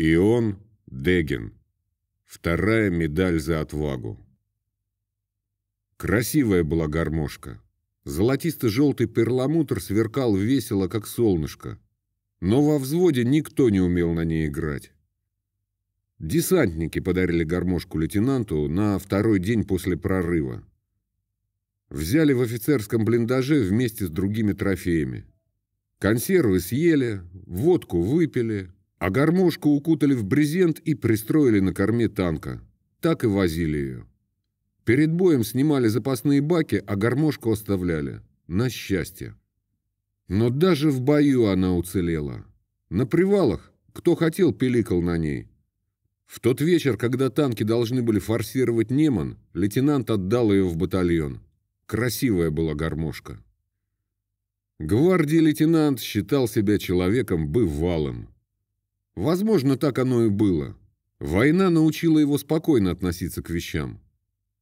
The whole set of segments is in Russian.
Ион Дегин. Вторая медаль за отвагу. Красивая была гармошка. Золотисто-желтый перламутр сверкал весело, как солнышко. Но во взводе никто не умел на ней играть. Десантники подарили гармошку лейтенанту на второй день после прорыва. Взяли в офицерском блиндаже вместе с другими трофеями. Консервы съели, водку выпили, а гармошку укутали в брезент и пристроили на корме танка. Так и возили ее. Перед боем снимали запасные баки, а гармошку оставляли. На счастье. Но даже в бою она уцелела. На привалах, кто хотел, пиликал на ней. В тот вечер, когда танки должны были форсировать Неман, лейтенант отдал ее в батальон. Красивая была гармошка. Гвардии лейтенант считал себя человеком бывалым. Возможно, так оно и было. Война научила его спокойно относиться к вещам.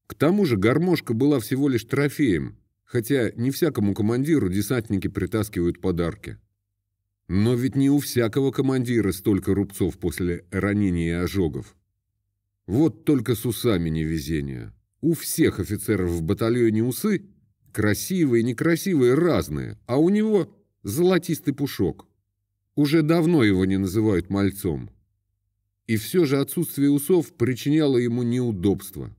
К тому же гармошка была всего лишь трофеем, хотя не всякому командиру десантники притаскивают подарки. Но ведь не у всякого командира столько рубцов после ранений и ожогов. Вот только с усами невезение. У всех офицеров в батальоне усы красивые, некрасивые, разные, а у него золотистый пушок. Уже давно его не называют мальцом. И все же отсутствие усов причиняло ему неудобства.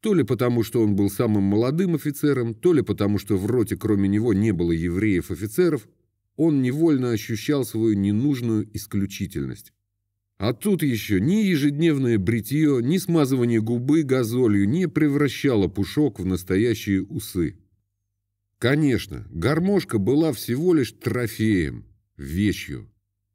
То ли потому, что он был самым молодым офицером, то ли потому, что в роте кроме него не было евреев-офицеров, он невольно ощущал свою ненужную исключительность. А тут еще ни ежедневное бритье, ни смазывание губы газолью не превращало пушок в настоящие усы. Конечно, гармошка была всего лишь трофеем, вещью.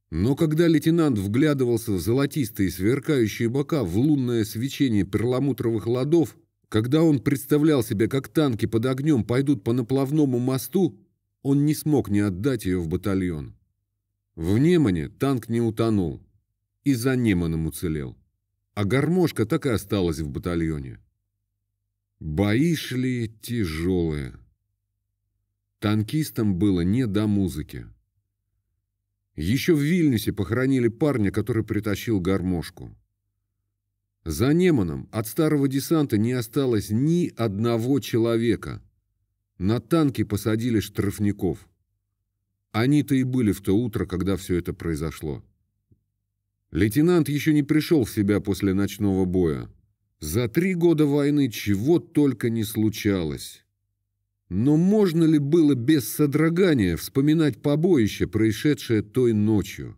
Но когда лейтенант вглядывался в золотистые сверкающие бока, в лунное свечение перламутровых ладов, когда он представлял себе, как танки под огнем пойдут по наплавному мосту, он не смог не отдать ее в батальон. В Немане танк не утонул и за Неманом уцелел, а гармошка так и осталась в батальоне. Бои шли тяжелые. Танкистам было не до музыки. Еще в Вильнюсе похоронили парня, который притащил гармошку. За Неманом от старого десанта не осталось ни одного человека. На танки посадили штрафников. Они-то и были в то утро, когда все это произошло. Лейтенант еще не пришел в себя после ночного боя. За три года войны чего только не случалось. Но можно ли было без содрогания вспоминать побоище, происшедшее той ночью?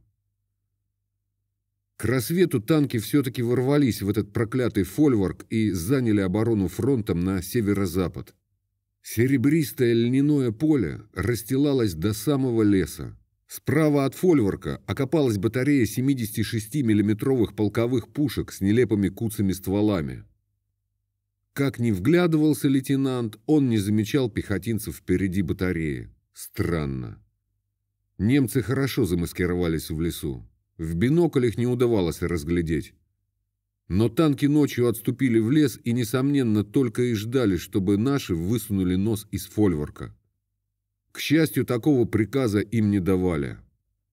К рассвету танки все-таки ворвались в этот проклятый фольварк и заняли оборону фронтом на северо-запад. Серебристое льняное поле расстилалось до самого леса. Справа от фольварка окопалась батарея 76 миллиметровых полковых пушек с нелепыми куцами стволами. Как ни вглядывался лейтенант, он не замечал пехотинцев впереди батареи. Странно. Немцы хорошо замаскировались в лесу. В бинокль их не удавалось разглядеть. Но танки ночью отступили в лес и, несомненно, только и ждали, чтобы наши высунули нос из фольворка. К счастью, такого приказа им не давали.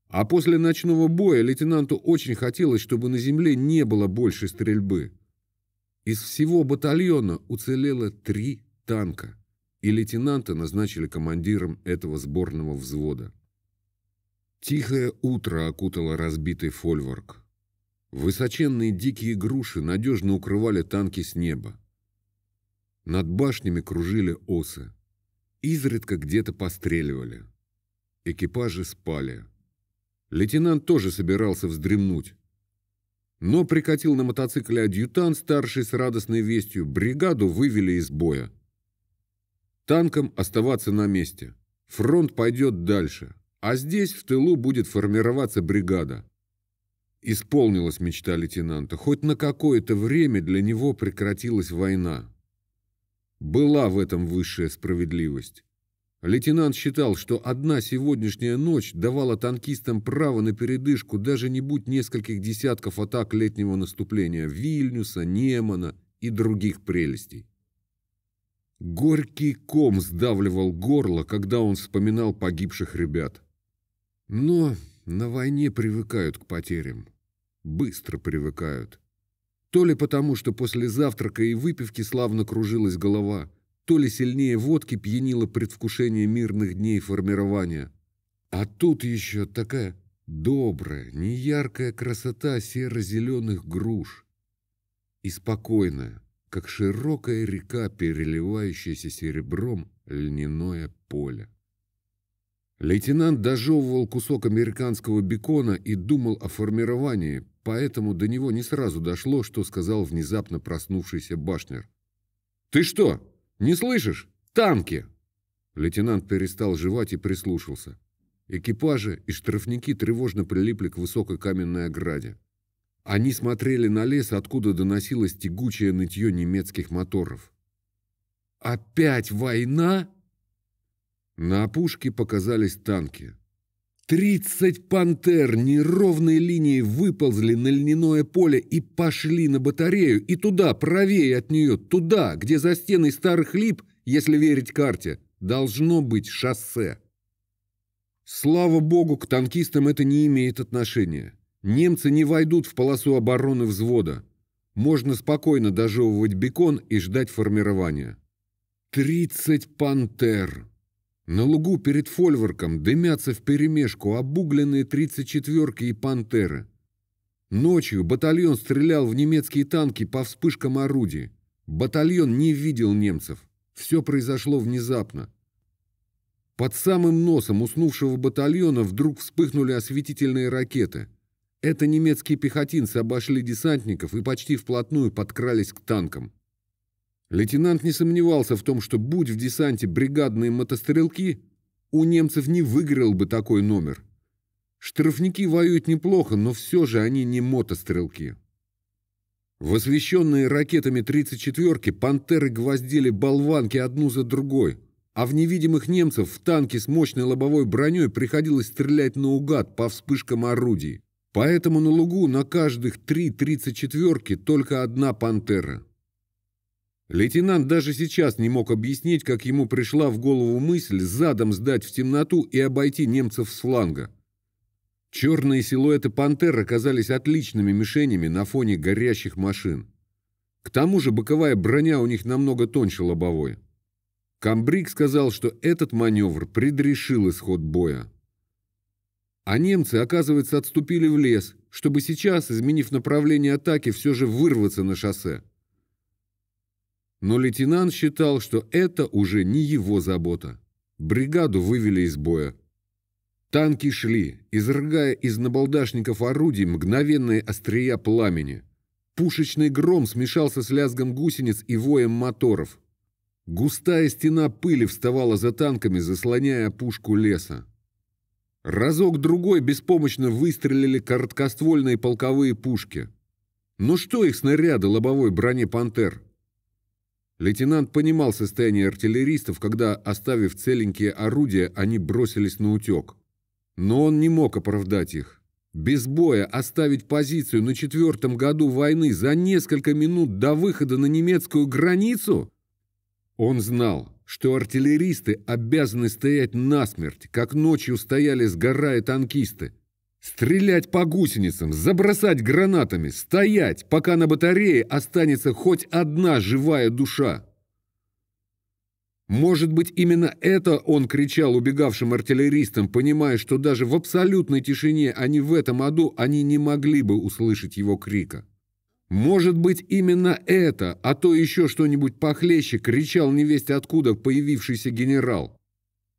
А после ночного боя лейтенанту очень хотелось, чтобы на земле не было больше стрельбы. Из всего батальона уцелело три танка, и лейтенанта назначили командиром этого сборного взвода. Тихое утро окутало разбитый фольворк. Высоченные дикие груши надежно укрывали танки с неба. Над башнями кружили осы. Изредка где-то постреливали. Экипажи спали. Лейтенант тоже собирался вздремнуть. Но прикатил на мотоцикле адъютант, старший с радостной вестью, бригаду вывели из боя. Танкам оставаться на месте. Фронт пойдет дальше, а здесь в тылу будет формироваться бригада. Исполнилась мечта лейтенанта. Хоть на какое-то время для него прекратилась война. Была в этом высшая справедливость. Лейтенант считал, что одна сегодняшняя ночь давала танкистам право на передышку даже не будь нескольких десятков атак летнего наступления Вильнюса, Немана и других прелестей. Горький ком сдавливал горло, когда он вспоминал погибших ребят. Но на войне привыкают к потерям. быстро привыкают. То ли потому, что после завтрака и выпивки славно кружилась голова, то ли сильнее водки пьянило предвкушение мирных дней формирования. А тут еще такая добрая, неяркая красота серо-зеленых груш. И спокойная, как широкая река, переливающаяся серебром льняное поле. Лейтенант дожевывал кусок американского бекона и думал о формировании, поэтому до него не сразу дошло, что сказал внезапно проснувшийся Башнер. «Ты что, не слышишь? Танки!» Лейтенант перестал жевать и прислушался. Экипажи и штрафники тревожно прилипли к высокой каменной ограде. Они смотрели на лес, откуда доносилось тягучее нытье немецких моторов. «Опять война?» На опушке показались танки. Тридцать пантер неровной линией выползли на льняное поле и пошли на батарею, и туда, правее от нее, туда, где за стеной старых лип, если верить карте, должно быть шоссе. Слава богу, к танкистам это не имеет отношения. Немцы не войдут в полосу обороны взвода. Можно спокойно дожевывать бекон и ждать формирования. Тридцать пантер! На лугу перед фольворком дымятся вперемешку обугленные 34-ки и пантеры. Ночью батальон стрелял в немецкие танки по вспышкам орудий. Батальон не видел немцев. Все произошло внезапно. Под самым носом уснувшего батальона вдруг вспыхнули осветительные ракеты. Это немецкие пехотинцы обошли десантников и почти вплотную подкрались к танкам. Лейтенант не сомневался в том, что будь в десанте бригадные мотострелки, у немцев не выиграл бы такой номер. Штрафники воюют неплохо, но все же они не мотострелки. В освещенные ракетами 34-ки пантеры гвоздили болванки одну за другой, а в невидимых немцев в танке с мощной лобовой броней приходилось стрелять наугад по вспышкам орудий. Поэтому на лугу на каждых три 34-ки только одна пантера. Лейтенант даже сейчас не мог объяснить, как ему пришла в голову мысль задом сдать в темноту и обойти немцев с фланга. Черные силуэты пантер оказались отличными мишенями на фоне горящих машин. К тому же боковая броня у них намного тоньше лобовой. Камбрик сказал, что этот маневр предрешил исход боя. А немцы, оказывается, отступили в лес, чтобы сейчас, изменив направление атаки, все же вырваться на шоссе. Но лейтенант считал, что это уже не его забота. Бригаду вывели из боя. Танки шли, изрыгая из набалдашников орудий мгновенные острия пламени. Пушечный гром смешался с лязгом гусениц и воем моторов. Густая стена пыли вставала за танками, заслоняя пушку леса. Разок-другой беспомощно выстрелили короткоствольные полковые пушки. Но что их снаряды лобовой броне «Пантер»? Лейтенант понимал состояние артиллеристов, когда, оставив целенькие орудия, они бросились на утек. Но он не мог оправдать их. Без боя оставить позицию на четвертом году войны за несколько минут до выхода на немецкую границу? Он знал, что артиллеристы обязаны стоять насмерть, как ночью стояли сгорая танкисты. Стрелять по гусеницам, забросать гранатами, стоять, пока на батарее останется хоть одна живая душа. Может быть, именно это он кричал убегавшим артиллеристам, понимая, что даже в абсолютной тишине они в этом аду они не могли бы услышать его крика. Может быть, именно это, а то еще что-нибудь похлеще, кричал невесть откуда появившийся генерал.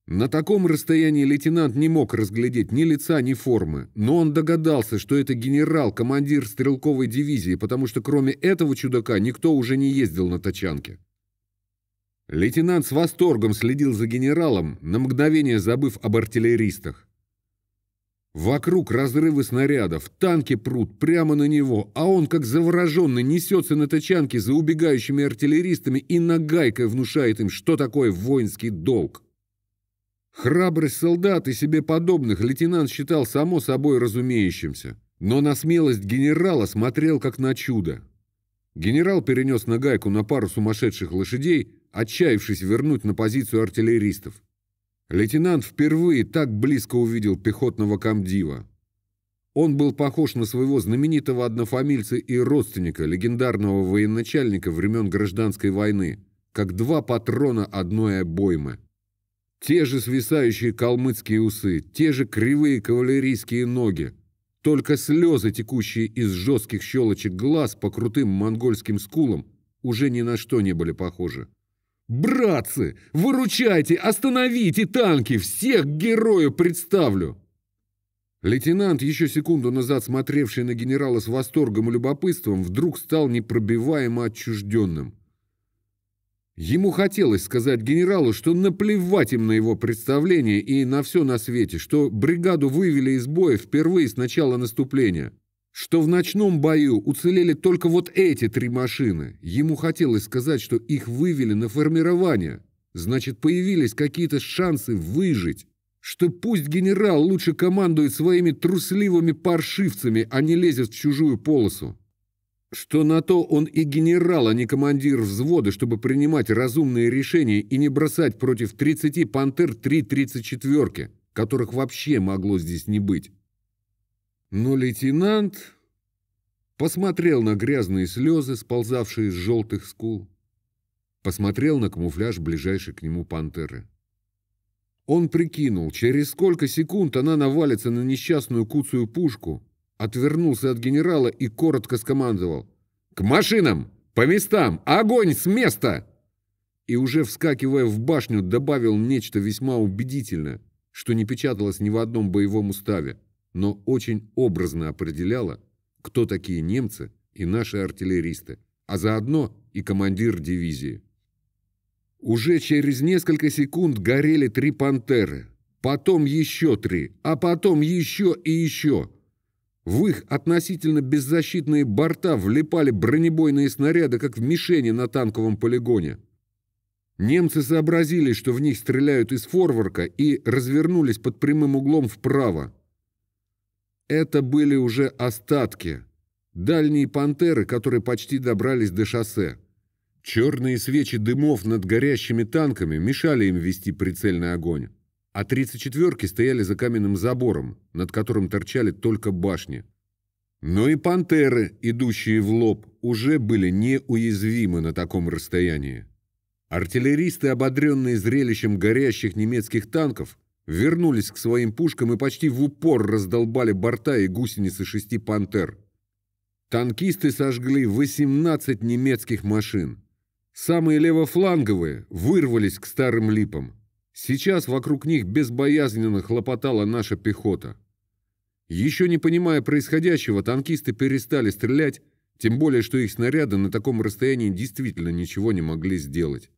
На таком расстоянии лейтенант не мог разглядеть ни лица, ни формы, но он догадался, что это генерал, командир стрелковой дивизии, потому что кроме этого чудака никто уже не ездил на тачанке. Лейтенант с восторгом следил за генералом, на мгновение забыв об артиллеристах. Вокруг разрывы снарядов, танки прут прямо на него, а он, как завороженный, несется на тачанке за убегающими артиллеристами и нагайкой внушает им, что такое воинский долг. Храбрость солдат и себе подобных лейтенант считал само собой разумеющимся, но на смелость генерала смотрел как на чудо. Генерал перенес нагайку на пару сумасшедших лошадей, отчаявшись вернуть на позицию артиллеристов. Лейтенант впервые так близко увидел пехотного комдива. Он был похож на своего знаменитого однофамильца и родственника, легендарного военачальника времен Гражданской войны, как два патрона одной обоймы. Те же свисающие калмыцкие усы, те же кривые кавалерийские ноги, только слезы, текущие из жестких щелочек глаз по крутым монгольским скулам, уже ни на что не были похожи. «Братцы, выручайте, остановите танки, всех герою представлю!» Лейтенант, еще секунду назад смотревший на генерала с восторгом и любопытством, вдруг стал непробиваемо отчужденным. Ему хотелось сказать генералу, что наплевать им на его представление и на все на свете, что бригаду вывели из боя впервые с начала наступления, что в ночном бою уцелели только вот эти три машины. Ему хотелось сказать, что их вывели на формирование, значит, появились какие-то шансы выжить что пусть генерал лучше командует своими трусливыми паршивцами, а не лезет в чужую полосу. Что на то он и генерал, а не командир взвода, чтобы принимать разумные решения и не бросать против 30 «Пантер» три 34-ки, которых вообще могло здесь не быть. Но лейтенант посмотрел на грязные слезы, сползавшие с желтых скул, посмотрел на камуфляж ближайшей к нему «Пантеры». Он прикинул, через сколько секунд она навалится на несчастную куцую пушку, отвернулся от генерала и коротко скомандовал «К машинам! По местам! Огонь с места!» И уже вскакивая в башню, добавил нечто весьма убедительное, что не печаталось ни в одном боевом уставе, но очень образно определяло, кто такие немцы и наши артиллеристы, а заодно и командир дивизии. Уже через несколько секунд горели три «Пантеры», потом еще три, а потом еще и еще. В их относительно беззащитные борта влипали бронебойные снаряды, как в мишени на танковом полигоне. Немцы сообразили, что в них стреляют из форварка, и развернулись под прямым углом вправо. Это были уже остатки. Дальние «Пантеры», которые почти добрались до шоссе. Черные свечи дымов над горящими танками мешали им вести прицельный огонь, а 34-ки стояли за каменным забором, над которым торчали только башни. Но и «Пантеры», идущие в лоб, уже были неуязвимы на таком расстоянии. Артиллеристы, ободренные зрелищем горящих немецких танков, вернулись к своим пушкам и почти в упор раздолбали борта и гусеницы шести «Пантер». Танкисты сожгли 18 немецких машин. Самые левофланговые вырвались к старым липам. Сейчас вокруг них безбоязненно хлопотала наша пехота. Еще не понимая происходящего, танкисты перестали стрелять, тем более, что их снаряды на таком расстоянии действительно ничего не могли сделать.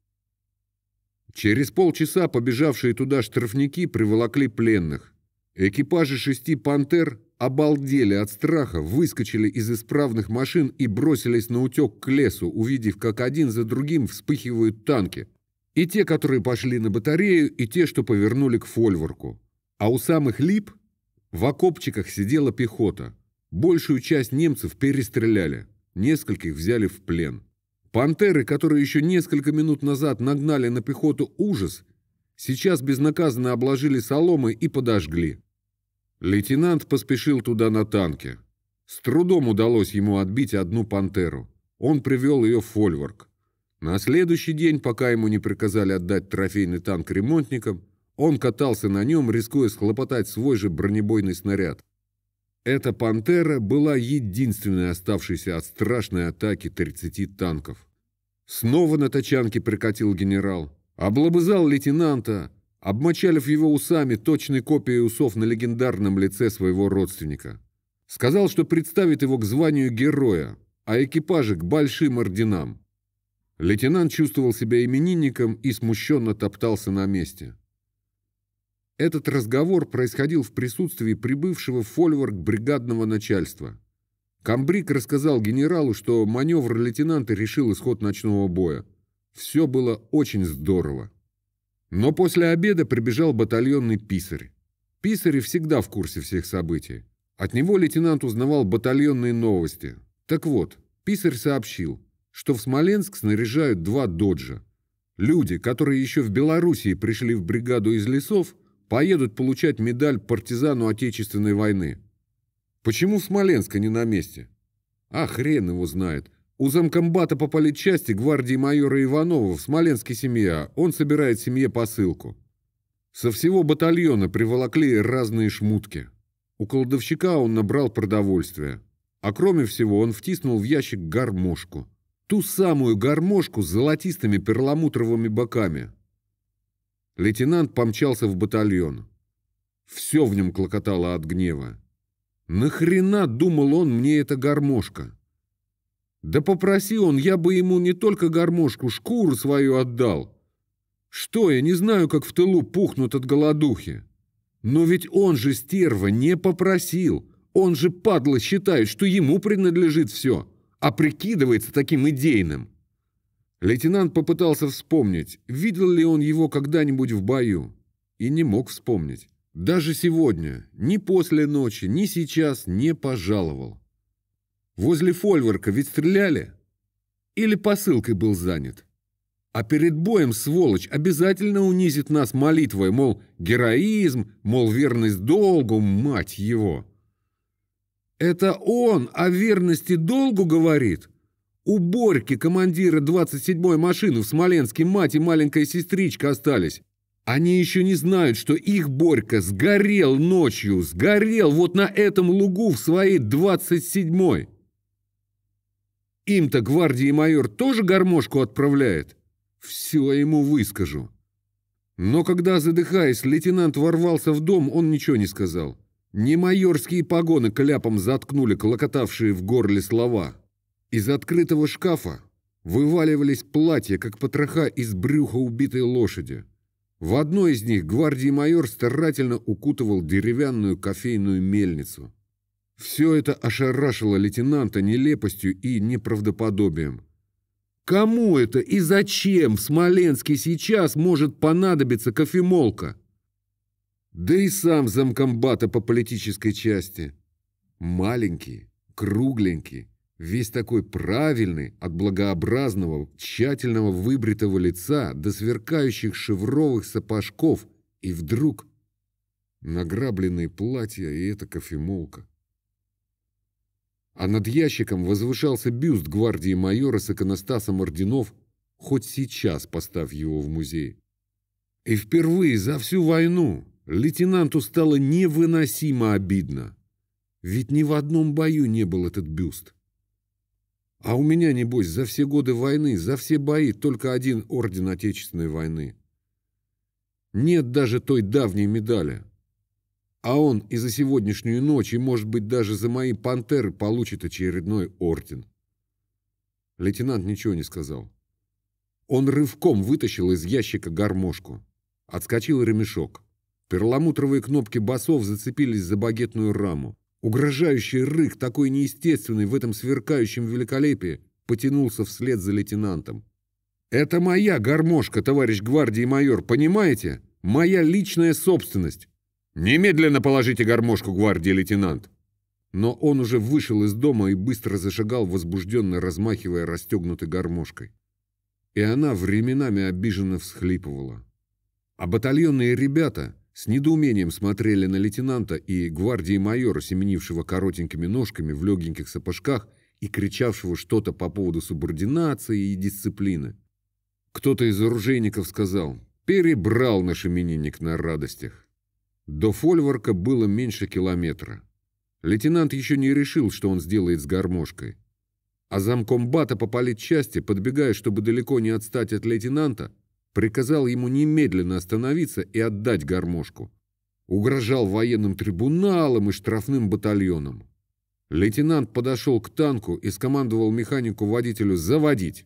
Через полчаса побежавшие туда штрафники приволокли пленных. Экипажи шести «Пантер» обалдели от страха, выскочили из исправных машин и бросились на утек к лесу, увидев, как один за другим вспыхивают танки. И те, которые пошли на батарею, и те, что повернули к фольворку. А у самых лип в окопчиках сидела пехота. Большую часть немцев перестреляли, нескольких взяли в плен. Пантеры, которые еще несколько минут назад нагнали на пехоту ужас, сейчас безнаказанно обложили соломой и подожгли. Лейтенант поспешил туда на танке. С трудом удалось ему отбить одну «Пантеру». Он привел ее в фольворк. На следующий день, пока ему не приказали отдать трофейный танк ремонтникам, он катался на нем, рискуя схлопотать свой же бронебойный снаряд. Эта «Пантера» была единственной оставшейся от страшной атаки 30 танков. Снова на тачанке прикатил генерал. Облобызал лейтенанта, обмочалив его усами точной копией усов на легендарном лице своего родственника. Сказал, что представит его к званию героя, а экипажи к большим орденам. Лейтенант чувствовал себя именинником и смущенно топтался на месте. Этот разговор происходил в присутствии прибывшего в фольворк бригадного начальства. Камбрик рассказал генералу, что маневр лейтенанта решил исход ночного боя. Все было очень здорово. Но после обеда прибежал батальонный писарь. Писари всегда в курсе всех событий. От него лейтенант узнавал батальонные новости. Так вот, писарь сообщил, что в Смоленск снаряжают два доджа. Люди, которые еще в Белоруссии пришли в бригаду из лесов, поедут получать медаль партизану Отечественной войны. Почему Смоленска не на месте? А хрен его знает. У замкомбата по политчасти гвардии майора Иванова в Смоленске семья. Он собирает семье посылку. Со всего батальона приволокли разные шмутки. У кладовщика он набрал продовольствие. А кроме всего он втиснул в ящик гармошку. Ту самую гармошку с золотистыми перламутровыми боками. Лейтенант помчался в батальон. Все в нем клокотало от гнева. Нахрена, думал он, мне эта гармошка? Да попроси он, я бы ему не только гармошку, шкуру свою отдал. Что, я не знаю, как в тылу пухнут от голодухи. Но ведь он же, стерва, не попросил. Он же, падла, считает, что ему принадлежит все, а прикидывается таким идейным. Лейтенант попытался вспомнить, видел ли он его когда-нибудь в бою, и не мог вспомнить. Даже сегодня, ни после ночи, ни сейчас не пожаловал. Возле фольворка ведь стреляли? Или посылкой был занят? А перед боем, сволочь, обязательно унизит нас молитвой, мол, героизм, мол, верность долгу, мать его. Это он о верности долгу говорит? У Борьки, командира 27-й машины в Смоленске, мать и маленькая сестричка остались. Они еще не знают, что их Борька сгорел ночью, сгорел вот на этом лугу в своей 27-й. Им-то гвардии майор тоже гармошку отправляет? Все ему выскажу. Но когда, задыхаясь, лейтенант ворвался в дом, он ничего не сказал. Не майорские погоны кляпом заткнули клокотавшие в горле слова. Из открытого шкафа вываливались платья, как потроха из брюха убитой лошади. В одной из них гвардии майор старательно укутывал деревянную кофейную мельницу. Все это ошарашило лейтенанта нелепостью и неправдоподобием. Кому это и зачем в Смоленске сейчас может понадобиться кофемолка? Да и сам замкомбата по политической части. Маленький, кругленький, Весь такой правильный, от благообразного, тщательного выбритого лица до сверкающих шевровых сапожков, и вдруг награбленные платья и эта кофемолка. А над ящиком возвышался бюст гвардии майора с иконостасом орденов, хоть сейчас поставь его в музей. И впервые за всю войну лейтенанту стало невыносимо обидно. Ведь ни в одном бою не был этот бюст. А у меня, небось, за все годы войны, за все бои только один орден Отечественной войны. Нет даже той давней медали. А он и за сегодняшнюю ночь, и, может быть, даже за мои пантеры получит очередной орден. Лейтенант ничего не сказал. Он рывком вытащил из ящика гармошку. Отскочил ремешок. Перламутровые кнопки басов зацепились за багетную раму. Угрожающий рык, такой неестественный в этом сверкающем великолепии, потянулся вслед за лейтенантом. «Это моя гармошка, товарищ гвардии майор, понимаете? Моя личная собственность. Немедленно положите гармошку, гвардии лейтенант!» Но он уже вышел из дома и быстро зашагал, возбужденно размахивая расстегнутой гармошкой. И она временами обиженно всхлипывала. А батальонные ребята, с недоумением смотрели на лейтенанта и гвардии майора, семенившего коротенькими ножками в легеньких сапожках и кричавшего что-то по поводу субординации и дисциплины. Кто-то из оружейников сказал, перебрал наш именинник на радостях. До фольворка было меньше километра. Лейтенант еще не решил, что он сделает с гармошкой. А замкомбата по политчасти, подбегая, чтобы далеко не отстать от лейтенанта, приказал ему немедленно остановиться и отдать гармошку. Угрожал военным трибуналом и штрафным батальоном. Лейтенант подошел к танку и скомандовал механику-водителю «заводить».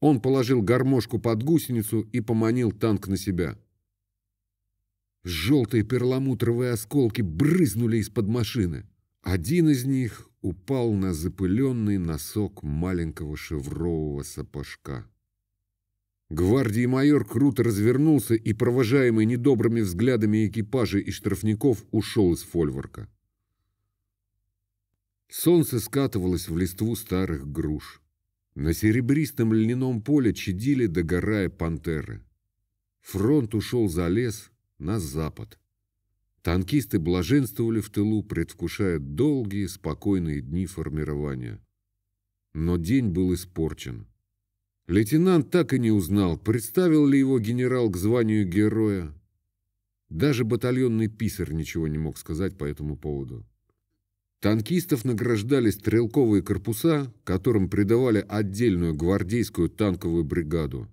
Он положил гармошку под гусеницу и поманил танк на себя. Желтые перламутровые осколки брызнули из-под машины. Один из них упал на запыленный носок маленького шеврового сапожка. Гвардии майор круто развернулся и, провожаемый недобрыми взглядами экипажей и штрафников, ушел из фольворка. Солнце скатывалось в листву старых груш. На серебристом льняном поле чадили, догорая пантеры. Фронт ушел за лес на запад. Танкисты блаженствовали в тылу, предвкушая долгие, спокойные дни формирования. Но день был испорчен. Лейтенант так и не узнал, представил ли его генерал к званию героя. Даже батальонный писарь ничего не мог сказать по этому поводу. Танкистов награждали стрелковые корпуса, которым придавали отдельную гвардейскую танковую бригаду.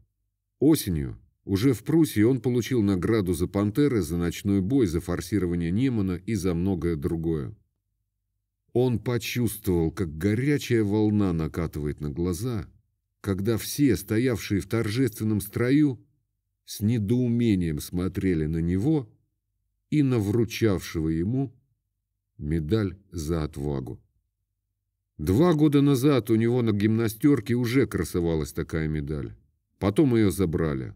Осенью, уже в Пруссии, он получил награду за «Пантеры», за ночной бой, за форсирование Немана и за многое другое. Он почувствовал, как горячая волна накатывает на глаза, когда все, стоявшие в торжественном строю, с недоумением смотрели на него и на вручавшего ему медаль за отвагу. Два года назад у него на гимнастерке уже красовалась такая медаль. Потом ее забрали.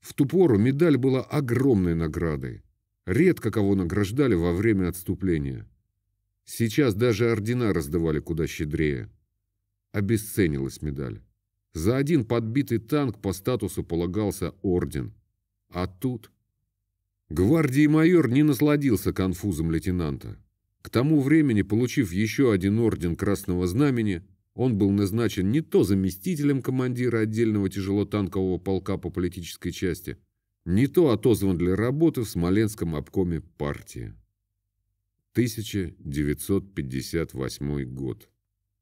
В ту пору медаль была огромной наградой. Редко кого награждали во время отступления. Сейчас даже ордена раздавали куда щедрее. Обесценилась медаль. За один подбитый танк по статусу полагался орден. А тут... Гвардии майор не насладился конфузом лейтенанта. К тому времени, получив еще один орден Красного Знамени, он был назначен не то заместителем командира отдельного тяжелотанкового полка по политической части, не то отозван для работы в Смоленском обкоме партии. 1958 год.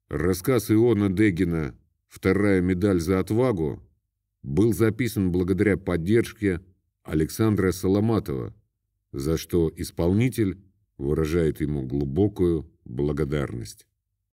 Рассказ Иона Дегина «Вторая медаль за отвагу» был записан благодаря поддержке Александра Соломатова, за что исполнитель выражает ему глубокую благодарность.